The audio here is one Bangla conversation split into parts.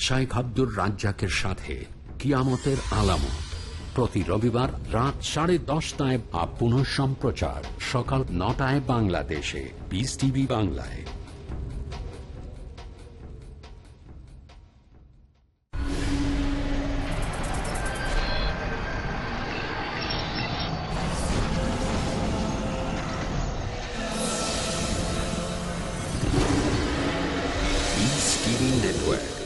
শাইখ আব্দুর রাজ্জাকের সাথে কিয়ামতের আলামত। প্রতি রবিবার রাত সাড়ে দশটায় বা পুনঃ সম্প্রচার সকাল নটায় বাংলাদেশে। বিস টিভি বাংলায়। Network,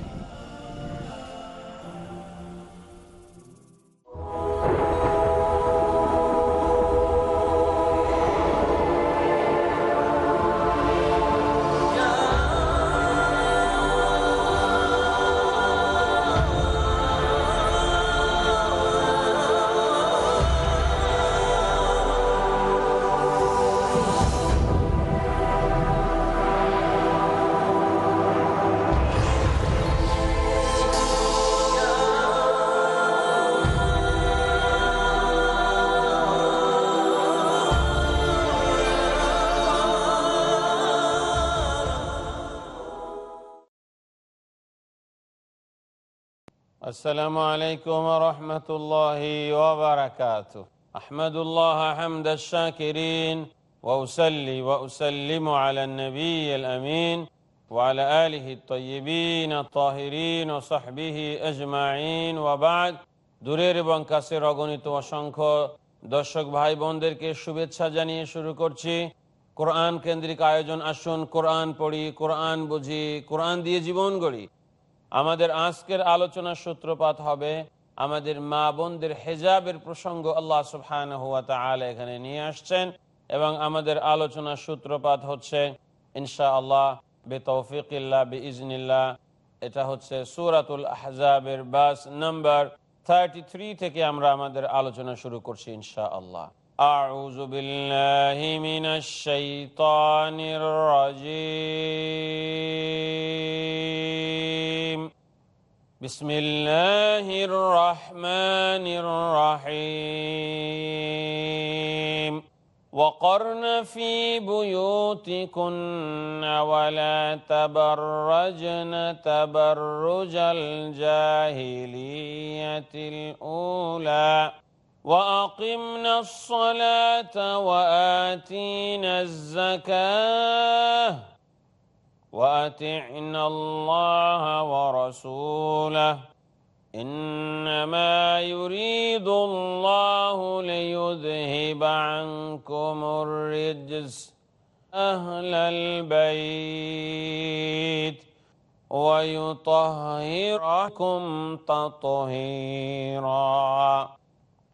السلام عليكم ورحمة الله وبركاته أحمد الله حمد الشاكرين وأسلي وأسلم على النبي الأمين وعلى آله الطيبين الطاهرين وصحبه أجمعين وبعد দূরের এবং কাছের অগণিত অসংখ্য দর্শক ভাই বোনদেরকে শুভেচ্ছা জানিয়ে শুরু করছি কোরআন কেন্দ্রিক আয়োজন আসুন কোরআন পড়ি কোরআন বুঝি কোরআন দিয়ে জীবন গড়ি আমাদের আজকের আলোচনার সূত্রপাত হবে আমাদের মা বোনদের হেজাবের প্রসঙ্গ আল্লাহ সুবহান হুয়া তাআলা এখানে নিয়ে আসছেন এবং আমাদের আলোচনার সূত্রপাত হচ্ছে ইনশা আল্লাহ বে তৌফিকিল্লা বে ইজনিল্লা এটা হচ্ছে সুরাতুল আহজাবের বাস নাম্বার থার্টি থ্রি থেকে আমরা আমাদের আলোচনা শুরু করছি ইনশা আল্লাহ أعوذ بالله من الشيطان الرجيم. بسم الله الرحمن الرحيم. وقرن في بيوتكن ولا تبرجن تبرج الجاهلية الأولى. وأقمنا الصلاة وآتينا الزكاة وأطعنا الله ورسوله. إنما يريد الله ليذهب عنكم الرجس أهل البيت ويطهركم تطهيرا.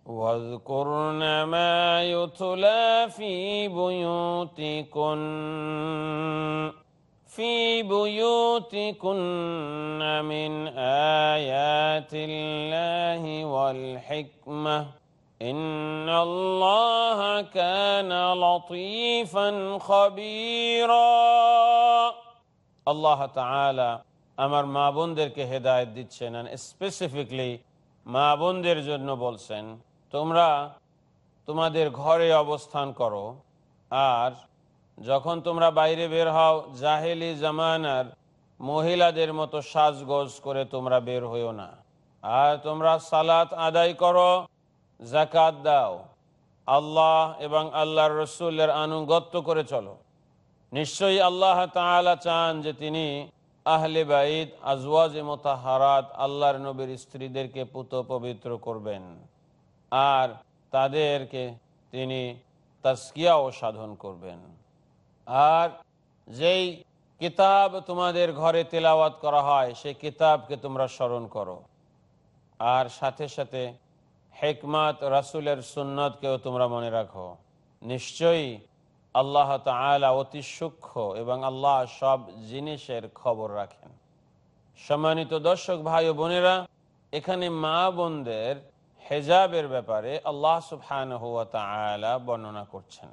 واذكرن ما يتلى في بيوتكن في بيوتكن من آيات الله والحكمة إن الله كان لطيفا خبيرا আল্লাহ তাআলা আমার মা বোনদেরকে হেদায়ত দিচ্ছেন স্পেসিফিকলি মা বোনদের জন্য বলছেন তোমরা তোমাদের ঘরে অবস্থান করো, আর যখন তোমরা বাইরে বের হও, জাহেলি জামানার মহিলাদের মতো সাজগোজ করে তোমরা বের হইও না। আর তোমরা সালাত আদায় করো জাকাত দাও। আল্লাহ এবং আল্লাহর রসুলের আনুগত্য করে চলো। নিশ্চয়ই আল্লাহ তাআলা চান যে তিনি আহলে বাইদ আজওয়াজ মোতাহারাত আল্লাহর নবীর স্ত্রীদেরকে পুত পবিত্র করবেন। আর তাদেরকে তিনি তাস্কিয়াও সাধন করবেন। আর যেই কিতাব তোমাদের ঘরে তেলাওয়াত করা হয়, সেই কিতাবকে তোমরা স্মরণ করো। আর সাথে সাথে হেকমাত রাসুলের সুন্নতকেও তোমরা মনে রাখো। নিশ্চয়ই আল্লাহ তালা অতি সূক্ষ্ম এবং আল্লাহ সব জিনিসের খবর রাখেন। সম্মানিত দর্শক ভাই বোনেরা, এখানে মা বোনদের হেজাবের ব্যাপারে আল্লাহ সুবহান বর্ণনা করছেন।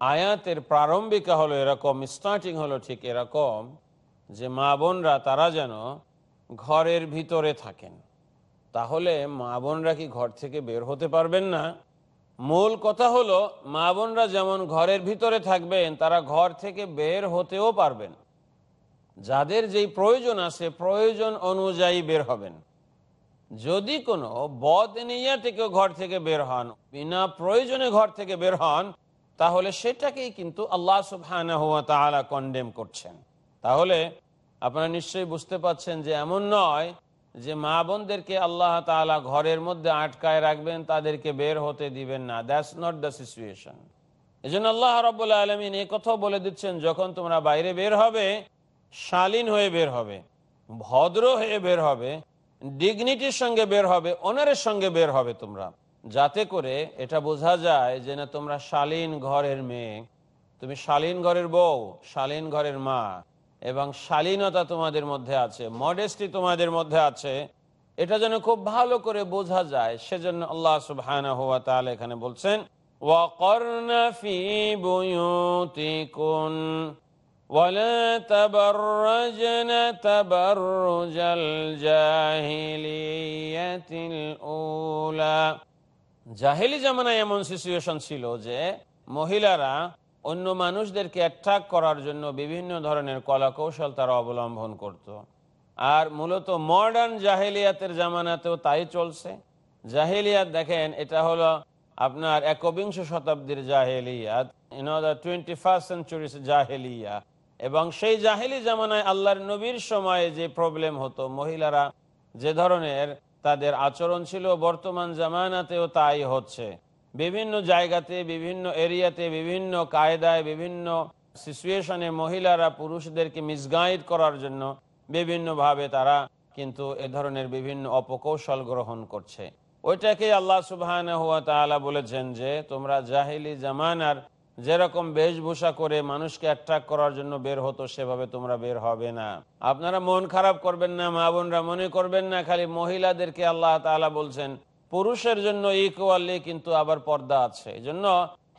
আয়াতের প্রারম্ভিকা হলো এরকম স্টার্টিং হলো ঠিক এরকম যে মা বোনরা তারা যেন ঘরের ভিতরে থাকেন। তাহলে মা বোনরা কি ঘর থেকে বের হতে পারবেন না? মূল কথা হলো মা বোনরা যেমন ঘরের ভিতরে থাকবেন, তারা ঘর থেকে বের হতেও পারবেন। যাদের যেই প্রয়োজন আছে, প্রয়োজন অনুযায়ী বের হবেন। যদি কোনো বদ নিয়া ঘর থেকে বের হন, বিনা প্রয়োজনে ঘর থেকে বের হন, তাহলে সেটাকেই কিন্তু আল্লাহ সুবহানাহু কন্ডেম করছেন। তাহলে আপনারা নিশ্চয়ই বুঝতে পাচ্ছেন যে এমন নয় যে মা বোনদেরকে আল্লাহ তাআলা ঘরের মধ্যে আটকায় রাখবেন, তাদেরকে বের হতে দিবেন না। দ্যাটস নট দ্য সিচুয়েশন এই জন্য আল্লাহ রবাহ আলমিন এ কথাও বলে দিচ্ছেন, যখন তোমরা বাইরে বের হবে, শালীন হয়ে বের হবে, ভদ্র হয়ে বের হবে ডিগনিটির সঙ্গে বের হবে অনারের সঙ্গে বের হবে তোমরা। যাতে করে এটা বোঝা যায় যে না, তোমরা শালীন ঘরের মেয়ে। তুমি শালীন ঘরের বউ, শালীন ঘরের মা, এবং শালীনতা তোমাদের মধ্যে আছে মডেস্টি তোমাদের মধ্যে আছে। এটা যেন খুব ভালো করে বোঝা যায়, সেজন্য আল্লাহ সুবাহ এখানে বলছেন ولا تبرجن تبرج الجاهلية الأولى জাহেলি জামানায় এমন সিচুয়েশন ছিল যে মহিলারা অন্য মানুষদেরকে অ্যাট্রাক করার জন্য বিভিন্ন ধরনের কলা কৌশল তারা অবলম্বন করত। আর মূলত মডার্ন জাহেলিয়াতের জামানাতেও তাই চলছে জাহেলিয়াত দেখেন এটা হলো আপনার একবিংশ শতাব্দীর জাহেলিয়াত in the twenty first centuries জাহেলিয়া এবং সেই জাহেলি জামানায় আল্লাহর নবীর সময়ে যে প্রবলেম হতো, মহিলারা যে ধরনের তাদের আচরণ ছিল, বর্তমান জামানাতেও তাই হচ্ছে। বিভিন্ন জায়গাতে, বিভিন্ন এরিয়াতে, বিভিন্ন কায়দায়, বিভিন্ন সিচুয়েশনে মহিলারা পুরুষদেরকে মিসগাইড করার জন্য বিভিন্নভাবে তারা কিন্তু এ ধরনের বিভিন্ন অপকৌশল গ্রহণ করছে। ওইটাকে আল্লাহ সুবাহ বলেছেন যে, তোমরা জাহিলি জামানার যেরকম বেশভূষা করে মানুষকে অ্যাট্রাক্ট করার জন্য বের হতো, সেভাবে তোমরা বের হবে না। আপনারা মন খারাপ করবেন না, মা বোনরা মনে করবেন না, খালি মহিলাদেরকে আল্লাহ তালা বলছেন, পুরুষের জন্য ইকুয়ালি কিন্তু আবার পর্দা আছে। এই জন্য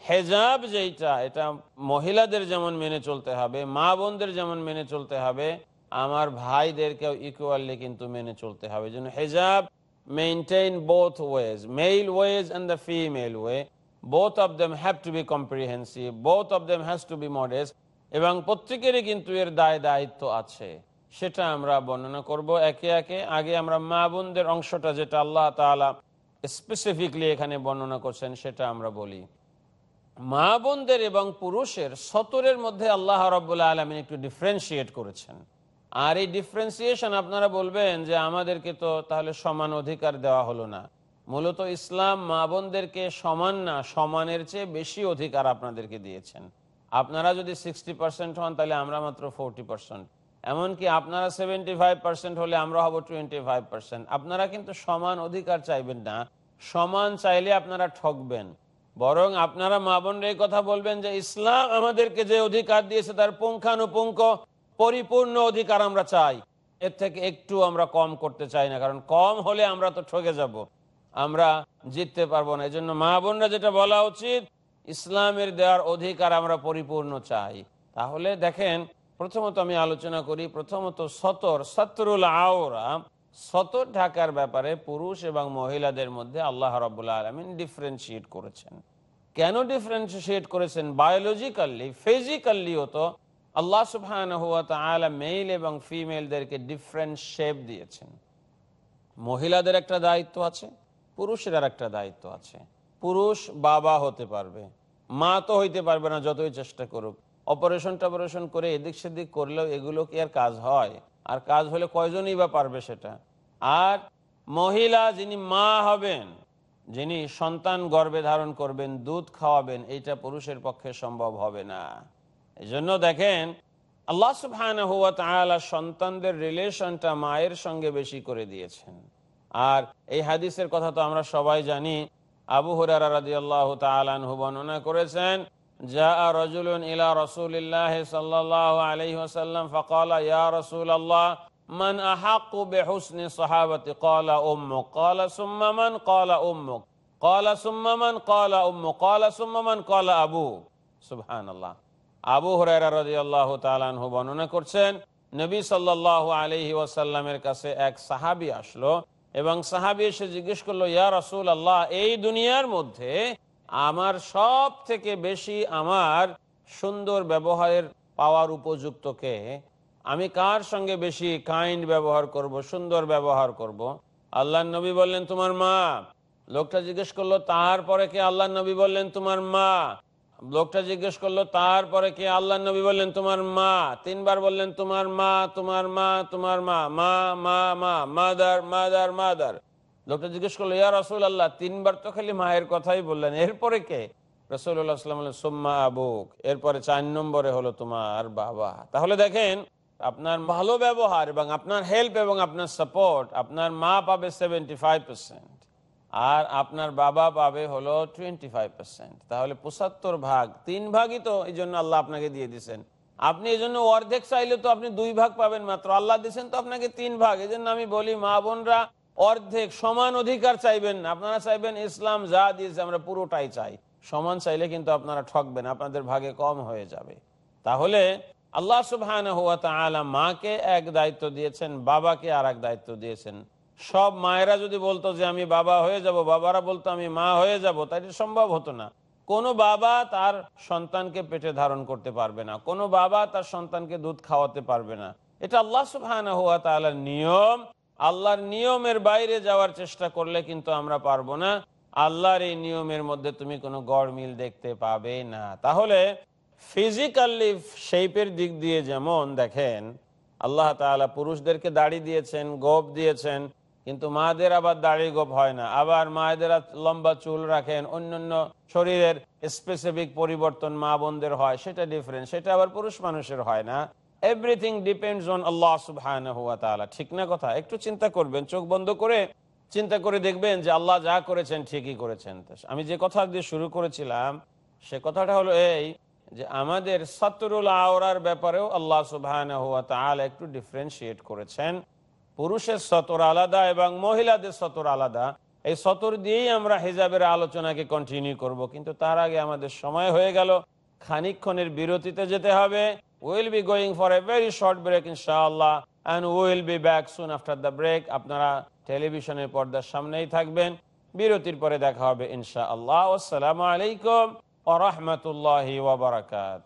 হেজাব যেটা এটা মহিলাদের যেমন মেনে চলতে হবে, মা বোনদের যেমন মেনে চলতে হবে, আমার ভাইদেরকেও ইকুয়ালি কিন্তু মেনে চলতে হবে। এই জন্য হেজাব maintain both ways male ways and the female way both of them have to be comprehensive both of them has to be modest এবং প্রত্যেকেরই কিন্তু এর দায় দায়িত্ব আছে। সেটা আমরা বর্ণনা করব একে একে। আগে আমরা মা বোনদের অংশটা যেটা আল্লাহ তালা স্পেসিফিকলি এখানে বর্ণনা করছেন সেটা আমরা বলি। মা বোনদের এবং পুরুষের সতরের মধ্যে আল্লাহ রবাহ আলমিন একটু ডিফারেন্সিয়েট করেছেন। আর এই ডিফারেন্সিয়েশন আপনারা বলবেন যে আমাদেরকে তো তাহলে সমান অধিকার দেওয়া হলো না। মূলত ইসলাম মা বোনদেরকে সমান না, সমানের চেয়ে বেশি অধিকার আপনাদেরকে দিয়েছেন। আপনারা যদি সিক্সটি পার্সেন্ট হন, তাহলে আমরা মাত্র ফোরটি পার্সেন্ট এমনকি আপনারা সেভেন্টি ফাইভ পার্সেন্ট হলে আমরা হব টোয়েন্টি ফাইভ পার্সেন্ট আপনারা কিন্তু সমান অধিকার চাইবেন না। সমান চাইলে আপনারা ঠকবেন। বরং আপনারা মা বোনরা এই কথা বলবেন যে, ইসলাম আমাদেরকে যে অধিকার দিয়েছে, তার পুঙ্খানুপুঙ্খ, পরিপূর্ণ অধিকার আমরা চাই। এর থেকে একটু আমরা কম করতে চাই না, কারণ কম হলে আমরা তো ঠকে যাব। আমরা জিততে পারব না। এই জন্য মা বোনরা যেটা বলা উচিত, ইসলামের দেওয়ার অধিকার আমরা পরিপূর্ণ চাই। তাহলে দেখেন, প্রথমত আমি আলোচনা করি, প্রথমত সতর, সতরুল আওরা। সতর ঢাকার ব্যাপারে পুরুষ এবং মহিলাদের মধ্যে আল্লাহ রবাহ আলমিন ডিফারেন্সিয়েট করেছেন। কেন ডিফারেন্সিয়েট করেছেন? বায়োলজিক্যালি ফিজিক্যালিও তো আল্লাহ সুবহান মেল এবং ফিমেলদেরকে ডিফারেন্ট শেপ দিয়েছেন। মহিলাদের একটা দায়িত্ব আছে পুরুষের আর একটা দায়িত্ব আছে। পুরুষ বাবা হতে পারবে, মা তো হইতে পারবে না যতই চেষ্টা করুক। অপারেশন টপারেশন করে এদিক সেদিক করলেও এগুলো কি আর কাজ হয়? আর কাজ হলে কয়জনই বা পারবে সেটা? আর মহিলা যিনি মা হবেন, যিনি সন্তান গর্ভে ধারণ করবেন, দুধ খাওয়াবেন, এইটা পুরুষের পক্ষে সম্ভব হবে না। এই জন্য দেখেন, আল্লাহ সুবহান সন্তানদের রিলেশনটা মায়ের সঙ্গে বেশি করে দিয়েছেন। আর এই হাদিসের কথা তো আমরা সবাই জানি। আবু হুরারা আল্লাহ বর্ণনা করেছেন যা রজুলুন ইলা আলহি রসুল আল্লাহ আবু। আনহু বর্ণনা করছেন, নবী সাল্লাল্লাহু আলাইহি ওয়াসাল্লামের কাছে এক সাহাবী আসলো এবং সাহাবি এসে জিজ্ঞেস করল, ইয়া রাসূল আল্লাহ এই দুনিয়ার মধ্যে আমার সব থেকে বেশি আমার সুন্দর ব্যবহারের পাওয়ার উপযুক্তকে আমি কার সঙ্গে বেশি কাইন্ড ব্যবহার করব, সুন্দর ব্যবহার করব? আল্লাহ নবী বললেন, তোমার মা। লোকটা জিজ্ঞেস করল, তারপরে কে? আল্লাহ নবী বললেন, তোমার মা। লোকটা জিজ্ঞেস করল, তারপরে কে আল্লাহ নবী বললেন, তোমার মা তিনবার বললেন, তোমার মা তোমার মা তোমার মা মা মা মা, মাদার মাদার মাদার লোকটা জিজ্ঞেস করল, ইয়া রসুল আল্লাহ তিনবার তো খালি মায়ের কথাই বললেন, এরপরে কে? এরপরে চার নম্বরে হলো তোমার বাবা তাহলে দেখেন, আপনার ভালো ব্যবহার এবং আপনার হেল্প এবং আপনার সাপোর্ট আপনার মা পাবে সেভেন্টি ফাইভ পার্সেন্ট আর আপনার বাবা পাবে হলো টোয়েন্টি ফাইভ পার্সেন্ট তাহলে পঁচাত্তর ভাগ, তিন ভাগই তো এই জন্য আল্লাহ আপনাকে দিয়ে দিচ্ছেন আপনি এই জন্য অর্ধেক চাইলে তো আপনি দুই ভাগ পাবেন মাত্র। আল্লাহ দিচ্ছেন তো আপনাকে তিন ভাগ। এই জন্য আমি বলি, মা বোনরা, অর্ধেক সমান অধিকার চাইবেন আপনারা চাইবেন ইসলাম যা দিয়েছে, আমরা পুরোটাই চাই। সমান চাইলে কিন্তু আপনারা ঠকবেন, আপনাদের ভাগে কম হয়ে যাবে। তাহলে আল্লাহ তাআলা মাকে এক দায়িত্ব দিয়েছেন, বাবাকে আর এক দায়িত্ব দিয়েছেন। সব মায়েরা যদি বলতো যে আমি বাবা হয়ে যাব, বাবারা বলতো আমি মা হয়ে যাব তাই সম্ভব হতো না। কোনো বাবা তার সন্তানকে পেটে ধারণ করতে পারবে না, কোনো বাবা তার সন্তানকে দুধ খাওয়াতে পারবে না। এটা আল্লাহ সুবহান হুয়া তাআলার নিয়ম। আল্লাহর নিয়মের বাইরে যাওয়ার চেষ্টা করলে কিন্তু আমরা পারব না। আল্লাহর এই নিয়মের মধ্যে তুমি কোনো গড়মিল দেখতে পাবে না। তাহলে ফিজিক্যালি শেপের দিক দিয়ে যেমন দেখেন, আল্লাহ তাআলা পুরুষদেরকে দাড়ি দিয়েছেন গোপ দিয়েছেন কিন্তু মাদের আবার দাড়ি গোপ হয় না। আবার মায়েদের লম্বা চুল রাখেন, অন্যান্য শরীরের স্পেসিফিক পরিবর্তন মা বোনদের হয়, সেটা ডিফারেন্ট সেটা আবার পুরুষ মানুষের হয় না। এভরিথিং ডিপেন্ডস অন আল্লাহ সুবহানাহু হুয়া তাআলা ঠিক না কথা? একটু চিন্তা করবেন, চোখ বন্ধ করে চিন্তা করে দেখবেন যে আল্লাহ যা করেছেন ঠিকই করেছেন। আমি যে কথা দিয়ে শুরু করেছিলাম, সে কথাটা হলো এই যে আমাদের সাতরুল আওরার ব্যাপারেও আল্লাহ তাআলা একটু ডিফারেন্সিয়েট করেছেন। পুরুষের সতর আলাদা এবং মহিলাদের সতর আলাদা। এই সতর দিয়েই আমরা হিজাবের আলোচনাকে কন্টিনিউ করব। কিন্তু তার আগে আমাদের সময় হয়ে গেল। খানিকক্ষণের বিরতিতে যেতে হবে। Will be going for a very short break ইনশাআল্লাহ and will be back soon after the break আপনারা টেলিভিশনের পর্দার সামনেই থাকবেন। বিরতির পরে দেখা হবে ইনশা আল্লাহ আসসালামু আলাইকুম ও রহমতুল্লাহি ওবরাকাত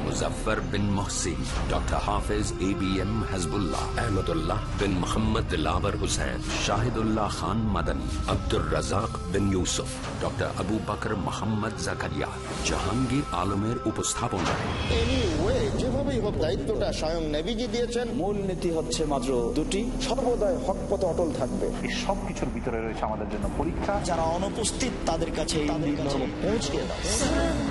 Muzaffar bin Mohsin doctor Hafez A B M Hasbullah Ahmadullah bin Mohammad lover Hussain Shahidullah Khan Madani Abdur Razzak bin Yusuf doctor Abu Bakar Mohammad Zakaria Jahangir আলমের উপস্থাপনায় যেভাবেই হোক দায়িত্বটা স্বয়ং দিয়েছেন। মূল নীতি হচ্ছে মাত্র দুটি। সর্বদাই হক পথে অটল থাকবে। এই সবকিছুর ভিতরে রয়েছে আমাদের জন্য পরীক্ষা। যারা অনুপস্থিত তাদের কাছে পৌঁছে দাও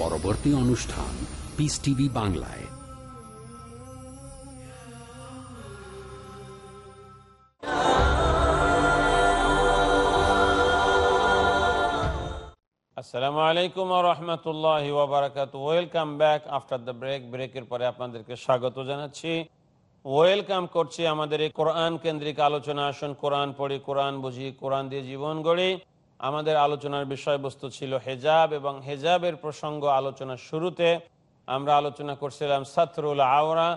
পরবর্তী অনুষ্ঠান পিস টিভি বাংলায়। আসসালামু আলাইকুম রহমতুল্লাহ ওবরাকাত welcome back after the break ব্রেকের পরে আপনাদেরকে স্বাগত জানাচ্ছি। ওয়েলকাম করছি আমাদের এই কোরআন কেন্দ্রিক আলোচনা। আসুন কোরআন পড়ি কোরআন বুঝি কোরআন দিয়ে জীবন গড়ি। আমাদের আলোচনার বিষয়বস্তু ছিল হেজাব এবং হেজাবের প্রসঙ্গ আলোচনার শুরুতে আমরা আলোচনা করছিলাম সাতরুল আওরা,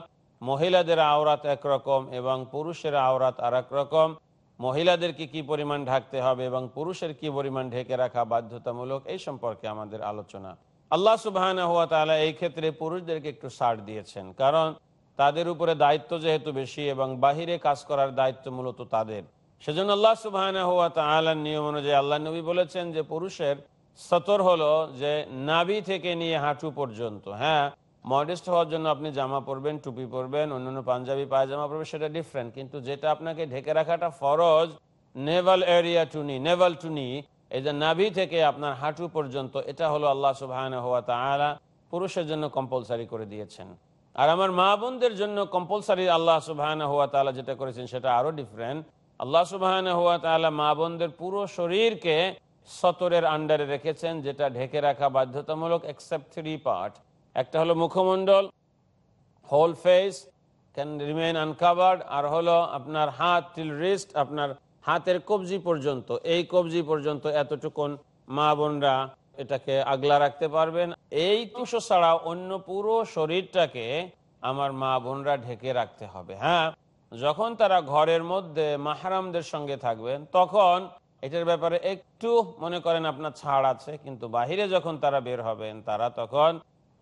মহিলাদের আওরাত একরকম এবং পুরুষের আওরাত আর রকম। মহিলাদেরকে কি পরিমাণ ঢাকতে হবে এবং পুরুষের কি পরিমাণ ঢেকে রাখা বাধ্যতামূলক এই সম্পর্কে আমাদের আলোচনা। আল্লাহ সুবাহ এই ক্ষেত্রে পুরুষদেরকে একটু ছাড় দিয়েছেন, কারণ তাদের উপরে দায়িত্ব যেহেতু বেশি এবং বাহিরে কাজ করার দায়িত্ব মূলত তাদের। সেজন্য আল্লাহ সুবাহ নিয়ম অনুযায়ী আল্লাহ নবী বলেছেন যে পুরুষের সতর হলো যে নাভি থেকে নিয়ে হাঁটু পর্যন্ত। হ্যাঁ মডেস্ট হওয়ার জন্য আপনি জামা পরবেন, টুপি পরবেন, অন্যান্য পাঞ্জাবি, পায়জামা পরবেন, সেটা ডিফারেন্ট কিন্তু যেটা আপনাকে ঢেকে রাখাটা ফরজ navel area to knee navel to knee এই যে নাভি থেকে আপনার হাঁটু পর্যন্ত, এটা হলো আল্লাহ সুবাহ হওয়া তাআলা পুরুষের জন্য কম্পালসারি করে দিয়েছেন। আর আমার মা বোনদের জন্য কম্পালসারি আল্লাহ সুবাহ হওয়া তাআলা যেটা করেছেন, সেটা আরও ডিফারেন্ট আল্লাহ সুবাহ মা বোনদের পুরো শরীরকে সতরের আন্ডারে রেখেছেন, যেটা ঢেকে রাখা বাধ্যতামূলক এক্সেপ্ট থ্রি পার্ট একটা হলো মুখমণ্ডল whole face can remain uncovered আর হলো আপনার হাত টিল রিস্ট আপনার হাতের কবজি পর্যন্ত। এই কবজি পর্যন্ত এতটুকুন মা বোনরা এটাকে আগলা রাখতে পারবেন। এই তুষো ছাড়া অন্য পুরো শরীরটাকে আমার মা বোনরা ঢেকে রাখতে হবে হ্যাঁ? যখন তারা ঘরের মধ্যে মাহারামদের সঙ্গে থাকবেন, তখন এটার ব্যাপারে একটু মনে করেন আপনার ছাড় আছে, কিন্তু বাহিরে যখন তারা বের হবেন, তারা তখন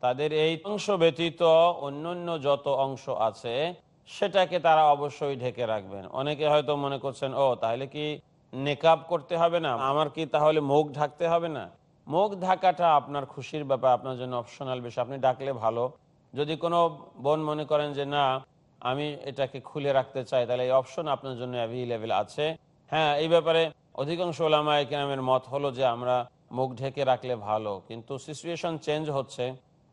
তাদের এই অংশ ব্যতীত অন্যান্য যত অংশ আছে, সেটাকে তারা অবশ্যই ঢেকে রাখবেন। অনেকে হয়তো মনে করছেন, ও, তাহলে কি নেকাব করতে হবে না? আমার কি তাহলে মুখ ঢাকতে হবে না? মুখ ঢাকাটা আপনার খুশির ব্যাপার, আপনার জন্য অপশনাল বিষয় আপনি ডাকলে ভালো। যদি কোনো বোন মনে করেন যে, না আমি এটাকে খুলে রাখতে চাই। তাহলে এই অপশন আপনার জন্য অ্যাভেলেবেল আছে। হ্যাঁ এই ব্যাপারে অধিকাংশ ওলামা একরামের মত হলো যে আমরা মুখ ঢেকে রাখলে ভালো, কিন্তু সিচুয়েশন চেঞ্জ হচ্ছে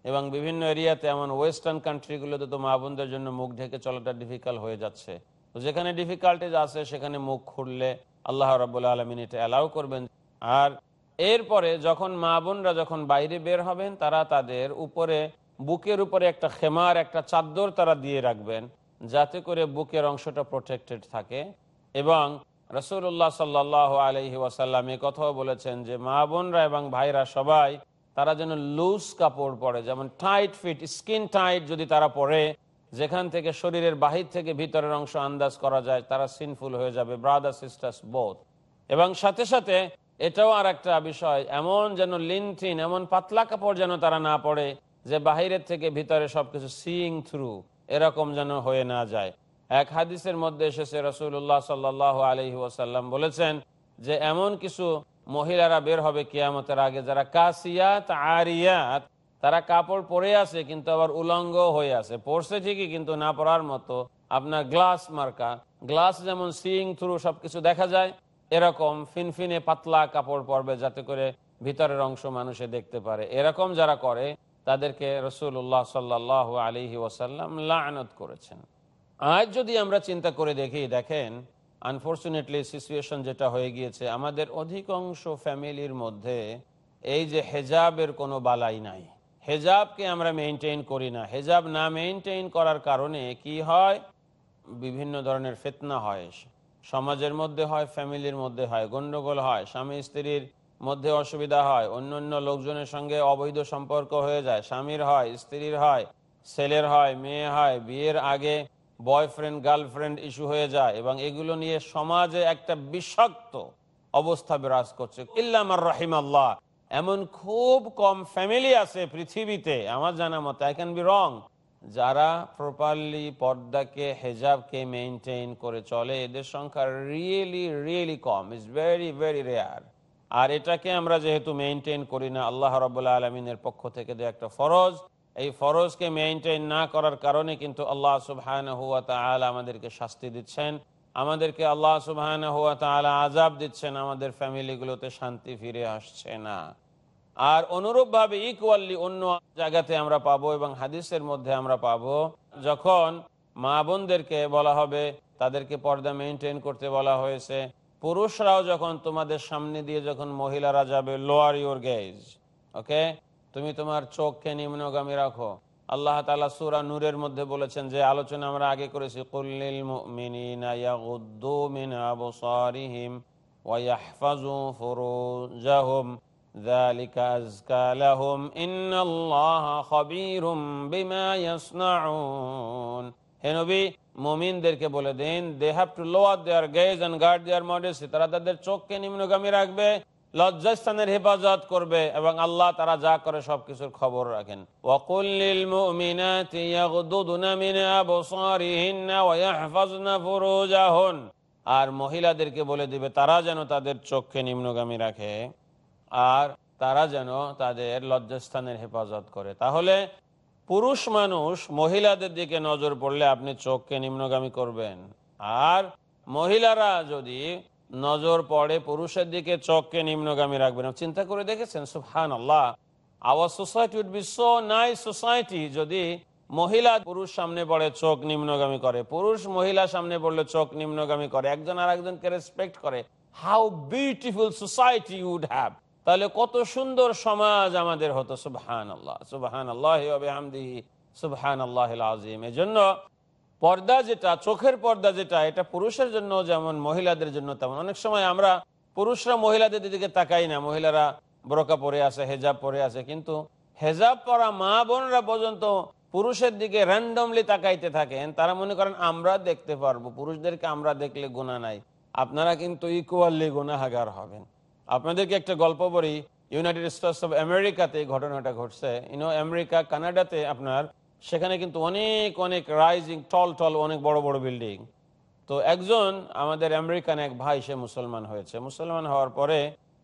এবং বিভিন্ন এরিয়াতে এমন ওয়েস্টার্ন কান্ট্রিগুলোতে তো মা বোনদের জন্য মুখ ঢেকে চলাটা ডিফিকাল্ট হয়ে যাচ্ছে। তো যেখানে ডিফিকাল্টিজ আছে, সেখানে মুখ খুললে আল্লাহ রাবুল্লাহ আলমিন এটা অ্যালাউ করবেন। আর এরপরে যখন মা বোনরা যখন বাইরে বের হবেন, তারা তাদের উপরে বুকের উপরে একটা খেমার, একটা চাদর তারা দিয়ে রাখবেন, যাতে করে বুকের অংশটা প্রোটেক্টেড থাকে। এবং রসুল্লাহ সাল্লাহ আলহি ওয়াসাল্লাম এ কথাও বলেছেন যে, মা বোনরা এবং ভাইরা সবাই, তারা যেন লুজ কাপড় পরে, যেমন টাইট ফিট স্কিন টাইট যদি তারা পরে, যেখান থেকে শরীরের বাহির থেকে ভিতরের অংশ আন্দাজ করা যায়, তারা সিনফুল হয়ে যাবে ব্রাদার সিস্টার্স বোধ এবং সাথে সাথে এটাও আর একটা বিষয়, এমন যেন লিনথিন এমন পাতলা কাপড় যেন তারা না পড়ে যে বাহিরের থেকে ভিতরে সবকিছু সিইং থ্রু এরকম যেন হয়ে না যায়। এক হাদিসের মধ্যে এসেছে রসুল্লাহ সাল্লাহ আলহি ওয়াসাল্লাম বলেছেন যে এমন কিছু মহিলারা বের হবে কিয়ামতের আগে যারা কাসিয়াত, আরিয়াত, তারা কাপড় পরে আছে কিন্তু আবার উলঙ্গ হয়ে আছে। পড়ছে ঠিকই কিন্তু না পড়ার মতো আপনার গ্লাস মার্কা গ্লাস যেমন সিইং থ্রু সবকিছু দেখা যায়, এরকম ফিনফিনে পাতলা কাপড় পরবে যাতে করে ভিতরের অংশ মানুষে দেখতে পারে। এরকম যারা করে তাদেরকে রসুল্লাহ সাল্লাহ আলিহি ওয়াসাল্লাম লানত করেছেন। আজ যদি আমরা চিন্তা করে দেখি, দেখেন আনফর্চুনেটলি সিচুয়েশন যেটা হয়ে গিয়েছে, আমাদের অধিকাংশ ফ্যামিলির মধ্যে এই যে হেজাবের কোনো বালাই নাই। হেজাবকে আমরা মেনটেন করি না। হেজাব না মেনটেন করার কারণে কি হয়? বিভিন্ন ধরনের ফেতনা হয়। সমাজের মধ্যে হয় ফ্যামিলির মধ্যে হয় গণ্ডগোল হয় স্বামী স্ত্রীর মধ্যে অসুবিধা হয়। অন্য অন্য লোকজনের সঙ্গে অবৈধ সম্পর্ক হয়ে যায়। স্বামীর হয়, স্ত্রীর হয়, ছেলের হয়, মেয়ে হয়, বিয়ের আগে বয়ফ্রেন্ড, গার্লফ্রেন্ড ইস্যু হয়ে যায় এবং এগুলো নিয়ে সমাজে একটা বিষাক্ত অবস্থা বিরাজ করছে। ইল্লামার রাহিম আল্লাহ এমন খুব কম ফ্যামিলি আছে পৃথিবীতে, আমার জানা মতো, আই ক্যান বি রং, যারা প্রপারলি পর্দাকে, হেজাবকে মেনটেন করে চলে। এদের সংখ্যা রিয়েলি রিয়েলি কম। ইজ ভেরি ভেরি রেয়ার আর এটাকে আমরা যেহেতু মেনটেন করি না, আল্লাহ রবাহ আলমিনের পক্ষ থেকে যে একটা ফরজ। এই ফরজকে মেনটেন না করার কারণে কিন্তু আল্লাহ সুবহান হুয়া তালা আমাদেরকে শাস্তি দিচ্ছেন। আমাদেরকে আল্লাহ সুবহান হুয়া তালা আজাব দিচ্ছেন, আমাদের ফ্যামিলিগুলোতে শান্তি ফিরে আসছে না। আর অনুরূপভাবে ইকুয়ালি অন্য জায়গাতে আমরা পাবো এবং হাদিসের মধ্যে আমরা পাবো, যখন মা বোনদেরকে বলা হবে, তাদেরকে পর্দা মেনটেন করতে বলা হয়েছে পুরুষরাও যখন তোমাদের সামনে দিয়ে যখন মহিলারা যাবে লোয়ার ইউর গেজ ওকে তুমি তোমার চোখকে নিম্নগামী রাখো। আল্লাহ তালা সুরা নূরের মধ্যে বলেছেন যে আলোচনা আমরা আগে করেছি কুল্লিল হেনবি মমিনদেরকে বলে দিন they have to lower their gaze and guard their modesty তারা তাদের চোখকে নিম্নগামী রাখবে, লজ্জাস্থানের হেফাজত করবে এবং আল্লাহ তারা যা করে সবকিছুর খবর রাখেন। ওয়াকুল্লিল মুমিনাতি ইয়াগদুদুনা মিন আবসারিহিন্না ওয়া ইয়াহফাজনা ফুরুজাহুন। আর মহিলাদেরকে বলে দিবে, তারা যেন তাদের চোখকে নিম্নগামী রাখে, আর তারা যেন তাদের লজ্জাস্থানের হেফাজত করে। তাহলে পুরুষ মানুষ মহিলাদের দিকে নজর পড়লে আপনি চোখকে নিম্নগামী করবেন। আর মহিলারা যদি নজর পড়ে, পুরুষের দিকে চোখকে নিম্নগামী রাখবেন। চিন্তা করে দেখেছেন? সুহান আল্লাহ our society would be so nice society যদি মহিলা পুরুষ সামনে পড়ে, চোখ নিম্নগামী করে। পুরুষ মহিলা সামনে পড়লে চোখ নিম্নগামী করে। একজন আর একজনকে রেসপেক্ট করে how beautiful society would have তাহলে কত সুন্দর সমাজ আমাদের হতো সুবহান আল্লাহ সুবহান আল্লাহ সুবহান আল্লাহ আজিম এজন্য পর্দা যেটা, চোখের পর্দা যেটা, এটা পুরুষের জন্য যেমন, মহিলাদের জন্য তেমন। অনেক সময় আমরা পুরুষরা মহিলাদের দিকে তাকাই না, মহিলারা বোরকা পরে আছে, হেজাব পরে আছে, কিন্তু হেজাব পরা মা বোনরা পর্যন্ত পুরুষের দিকে র্যান্ডমলি তাকাইতে থাকেন তারা মনে করেন, আমরা দেখতে পারব, পুরুষদেরকে আমরা দেখলে গুণা নাই। আপনারা কিন্তু ইকুয়ালি গুণাহাগার হবেন। আপনাদেরকে একটা গল্প বলি। ইউনাইটেড স্টেটস অফ আমেরিকাতে ঘটনাটা ঘটছে। ইউনো আমেরিকা কানাডাতে আপনার, সেখানে কিন্তু অনেক অনেক রাইজিং টল টল অনেক বড় বড় বিল্ডিং তো একজন আমাদের আমেরিকান এক ভাই, সে মুসলমান হয়েছে। মুসলমান হওয়ার পরে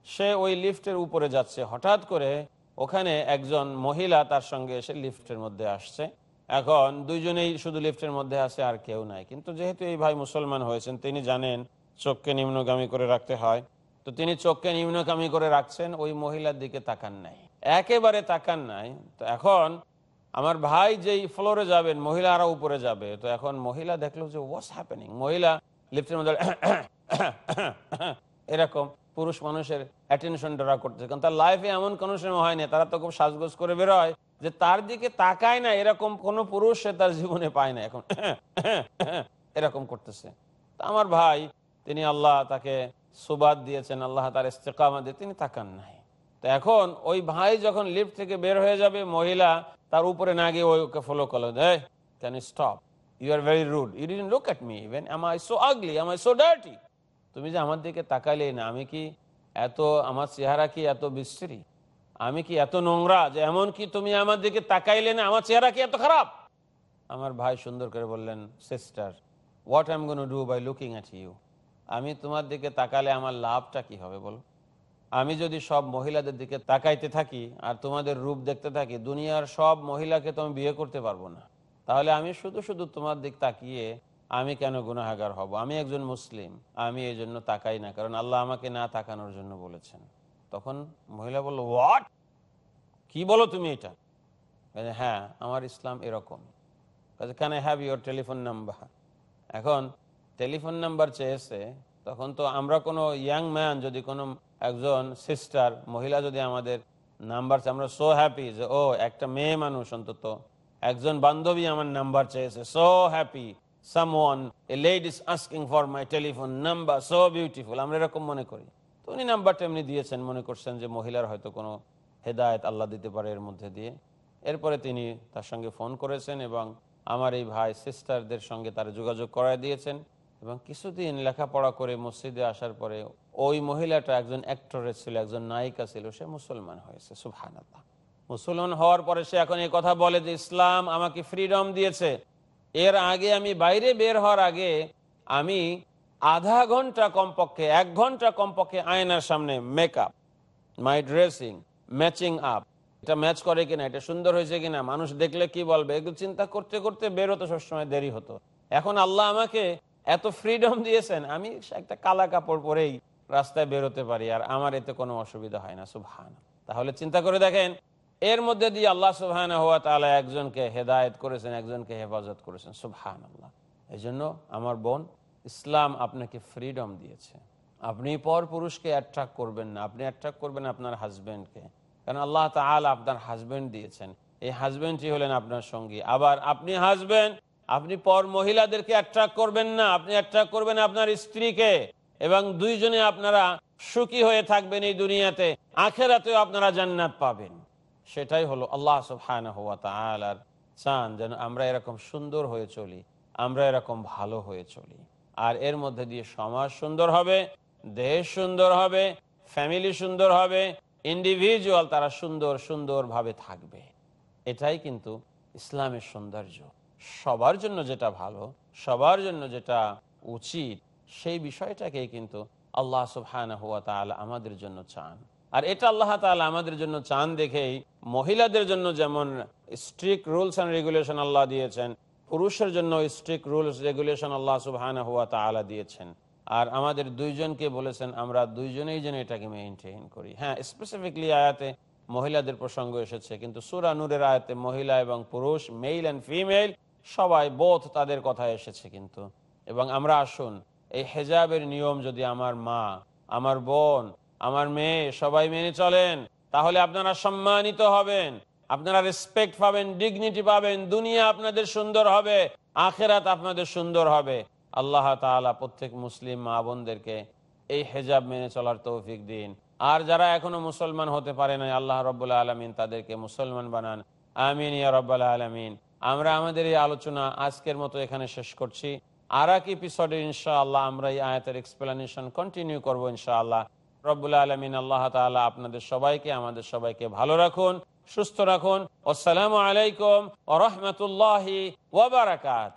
সে ওই লিফটের উপরে যাচ্ছে। হঠাৎ করে ওখানে একজন মহিলা তার সঙ্গে এসে লিফটের মধ্যে আসছে। এখন দুইজনেই শুধু লিফটের মধ্যে আছে, আর কেউ নাই। কিন্তু যেহেতু এই ভাই মুসলমান হয়েছেন, তিনি জানেন, চোখকে নিম্নগামী করে রাখতে হয়। তো তিনি চোখকে নিম্নগামী করে রাখছেন, ওই মহিলার দিকে তাকান নাই। একেবারে তাকান নাই। তো এখন আমার ভাই যেই ফ্লোরে যাবেন, মহিলা আরও উপরে যাবে। তো এখন মহিলা দেখল যে ওয়াটস হ্যাপেনিং মহিলা লিফটের মধ্যে এরকম পুরুষ মানুষের অ্যাটেনশন ড্রা করতেছে। কারণ তার লাইফে এমন কোনো সময় হয়নি তারা তো খুব সাজগোজ করে বেরোয় যে তার দিকে তাকায় না, এরকম কোন পুরুষ সে তার জীবনে পায় না এখন। এরকম করতেছে। তা আমার ভাই, তিনি আল্লাহ তাকে সুবাদ দিয়েছেন, আল্লাহ তার ইস্তেকামা দিয়ে তিনি তাকান নাই। তো এখন ওই ভাই যখন লিফট থেকে বের হয়ে যাবে, মহিলা তার উপরে না গিয়ে ওকে ফলো করল দেয় can stop you are very rude you didn't look at me even am I so ugly? Am I so dirty? তুমি যে আমার দিকে তাকাইলে না, আমি কি এত আমার চেহারা কি এত বিশ্রী? আমি কি এত নোংরা যে এমন কি তুমি আমার দিকে তাকাইলে না, আমার চেহারা কি এত খারাপ? আমার ভাই সুন্দর করে বললেন sister what I am gonna do by looking at you আমি তোমার দিকে তাকালে আমার লাভটা কি হবে বলো? আমি যদি সব মহিলাদের দিকে তাকাইতে থাকি আর তোমাদের রূপ দেখতে থাকি, দুনিয়ার সব মহিলাকে তো আমি বিয়ে করতে পারব না। তাহলে আমি শুধু শুধু তোমার দিক তাকিয়ে আমি কেন গুনাহাগার হব? আমি একজন মুসলিম, আমি এই জন্য তাকাই না, কারণ আল্লাহ আমাকে না তাকানোর জন্য বলেছেন। তখন মহিলা বলল হোয়াট কি বলো তুমি এটা? হ্যাঁ আমার ইসলাম এরকম। Can I have your telephone number এখন টেলিফোন নাম্বার চেয়েছে, তখন তো আমরা কোনো ইয়াং ম্যান যদি কোনো একজন সিস্টার মহিলা যদি আমাদের নাম্বার চেয়ে আমরা সো হ্যাপি যে, ও, একটা মেয়ে মানুষ অন্তত, একজন বান্ধবী আমার নাম্বার চেয়েছে so happy someone a lady asking for my telephone number so beautiful আমরা এরকম মনে করি। তো উনি নাম্বারটা এমনি দিয়েছেন, মনে করছেন যে মহিলার হয়তো কোনো হেদায়ত আল্লাহ দিতে পারে এর মধ্যে দিয়ে। এরপরে তিনি তার সঙ্গে ফোন করেছেন এবং আমার এই ভাই সিস্টারদের সঙ্গে তার যোগাযোগ করায় দিয়েছেন। এবং কিছুদিন লেখাপড়া করে মসজিদে আসার পরে ওই মহিলাটা একজন অ্যাক্টরেস ছিল, একজন নায়িকা ছিল, সে মুসলমান হয়েছে সুফহান মুসলমান হওয়ার পরে সে এখন এই কথা বলে যে, ইসলাম আমাকে ফ্রিডম দিয়েছে। এর আগে আমি বাইরে বের হওয়ার আগে আমি আধা ঘণ্টা কমপক্ষে, এক ঘণ্টা কমপক্ষে আয়নার সামনে makeup my dressing matching up এটা ম্যাচ করে কিনা, এটা সুন্দর হয়েছে কিনা, মানুষ দেখলে কি বলবে? এগুলো চিন্তা করতে করতে বেরোতে সবসময় দেরি হতো। এখন আল্লাহ আমাকে এত ফ্রিডম দিয়েছেন। আমি একটা কালা কাপড় পরেই রাস্তায় বেরোতে পারি, আর আমার এতে কোনো অসুবিধা হয় না সুবহান তাহলে চিন্তা করে দেখেন, এর মধ্যে দিয়ে আল্লাহ সুবহান হওয়া তাহলে একজনকে হেদায়ত করেছেন, একজনকে হেফাজত করেছেন সুবহান আল্লাহ এই জন্য আমার বোন, ইসলাম আপনাকে ফ্রিডম দিয়েছে। আপনি পর পুরুষকে অ্যাট্রাক্ট করবেন না, আপনি অ্যাট্রাক্ট করবেন আপনার হাজবেন্ডকে কারণ আল্লাহ তাআলা আপনার হাজবেন্ড দিয়েছেন। এই হাজবেন্ডই হলেন আপনার সঙ্গী। আবার আপনি হাজবেন্ড আপনি পর মহিলাদেরকে অ্যাট্রাক্ট করবেন না। আপনি অ্যাট্রাক্ট করবেন আপনার স্ত্রীকে এবং দুইজনে আপনারা সুখী হয়ে থাকবেন এই দুনিয়াতে। আখেরাতেও আপনারা জান্নাত পাবেন। সেটাই হলো আল্লাহ তাআলার চান, যেন আমরা এরকম সুন্দর হয়ে চলি, আমরা এরকম ভালো হয়ে চলি। আর এর মধ্যে দিয়ে সমাজ সুন্দর হবে, দেশ সুন্দর হবে ফ্যামিলি সুন্দর হবে ইন্ডিভিজুয়াল তারা সুন্দর সুন্দরভাবে থাকবে। এটাই কিন্তু ইসলামের সৌন্দর্য। সবার জন্য যেটা ভালো, সবার জন্য যেটা উচিত, সেই বিষয়টাকেই কিন্তু আল্লাহ সুবহানাহু হুয়া তাআলা আমাদের জন্য চান। আর এটা আল্লাহ তাআলা আমাদের জন্য চান দেখেই মহিলাদের জন্য যেমন স্ট্রিক্ট রুলস অ্যান্ড রেগুলেশন আল্লাহ দিয়েছেন, পুরুষের জন্য স্ট্রিক্ট রুলস রেগুলেশন আল্লাহ সুবহানাহু হুয়া তাআলা দিয়েছেন। আর আমাদের দুইজনকে বলেছেন, আমরা দুইজনেই যেন এটাকে মেনটেন করি। হ্যাঁ স্পেসিফিকলি আয়াতে মহিলাদের প্রসঙ্গ এসেছে, কিন্তু সুরা নূরের আয়াতে মহিলা এবং পুরুষ মেল অ্যান্ড ফিমেল সবাই বোধ তাদের কথা এসেছে কিন্তু। এবং আমরা আসুন, এই হেজাবের নিয়ম যদি আমার মা, আমার বোন, আমার মেয়ে সবাই মেনে চলেন, তাহলে আপনারা সম্মানিত হবেন, আপনারা রেসপেক্ট পাবেন ডিগনিটি পাবেন, দুনিয়া আপনাদের সুন্দর হবে, আখেরাত আপনাদের সুন্দর হবে। আল্লাহ তাআলা প্রত্যেক মুসলিম মা বোনদেরকে এই হেজাব মেনে চলার তৌফিক দিন। আর যারা এখনও মুসলমান হতে পারে না আল্লাহ রব্বুল্লা আলমিন তাদেরকে মুসলমান বানান। আমিন ইয়া রব্বাল আলমিন। আমরা আমাদের এই আলোচনা আজকের মতো এখানে শেষ করছি। আর এক এপিসোডে ইনশাআল্লাহ আমরা এই আয়াতের এক্সপ্লেনেশন কন্টিনিউ করব ইনশাআল্লাহ। রব্বুল আলমিন আল্লাহ তালা আপনাদের সবাইকে, আমাদের সবাইকে ভালো রাখুন, সুস্থ রাখুন। আসসালামু আলাইকুম ও রহমতুল্লাহি ওবরাকাত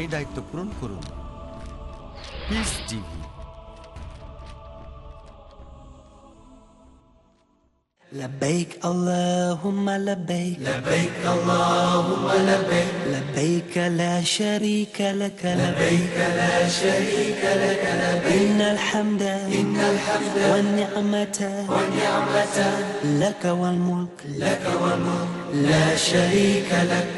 এই দায়িত্ব পূরণ করুন পিস টিভি لبيك اللهم لبيك لبيك اللهم لبيك لبيك لا شريك لك لبيك لا شريك لك لبيك إن الحمد إن الحمد والنعمة والنعمة لك والملك لك والملك لا شريك لك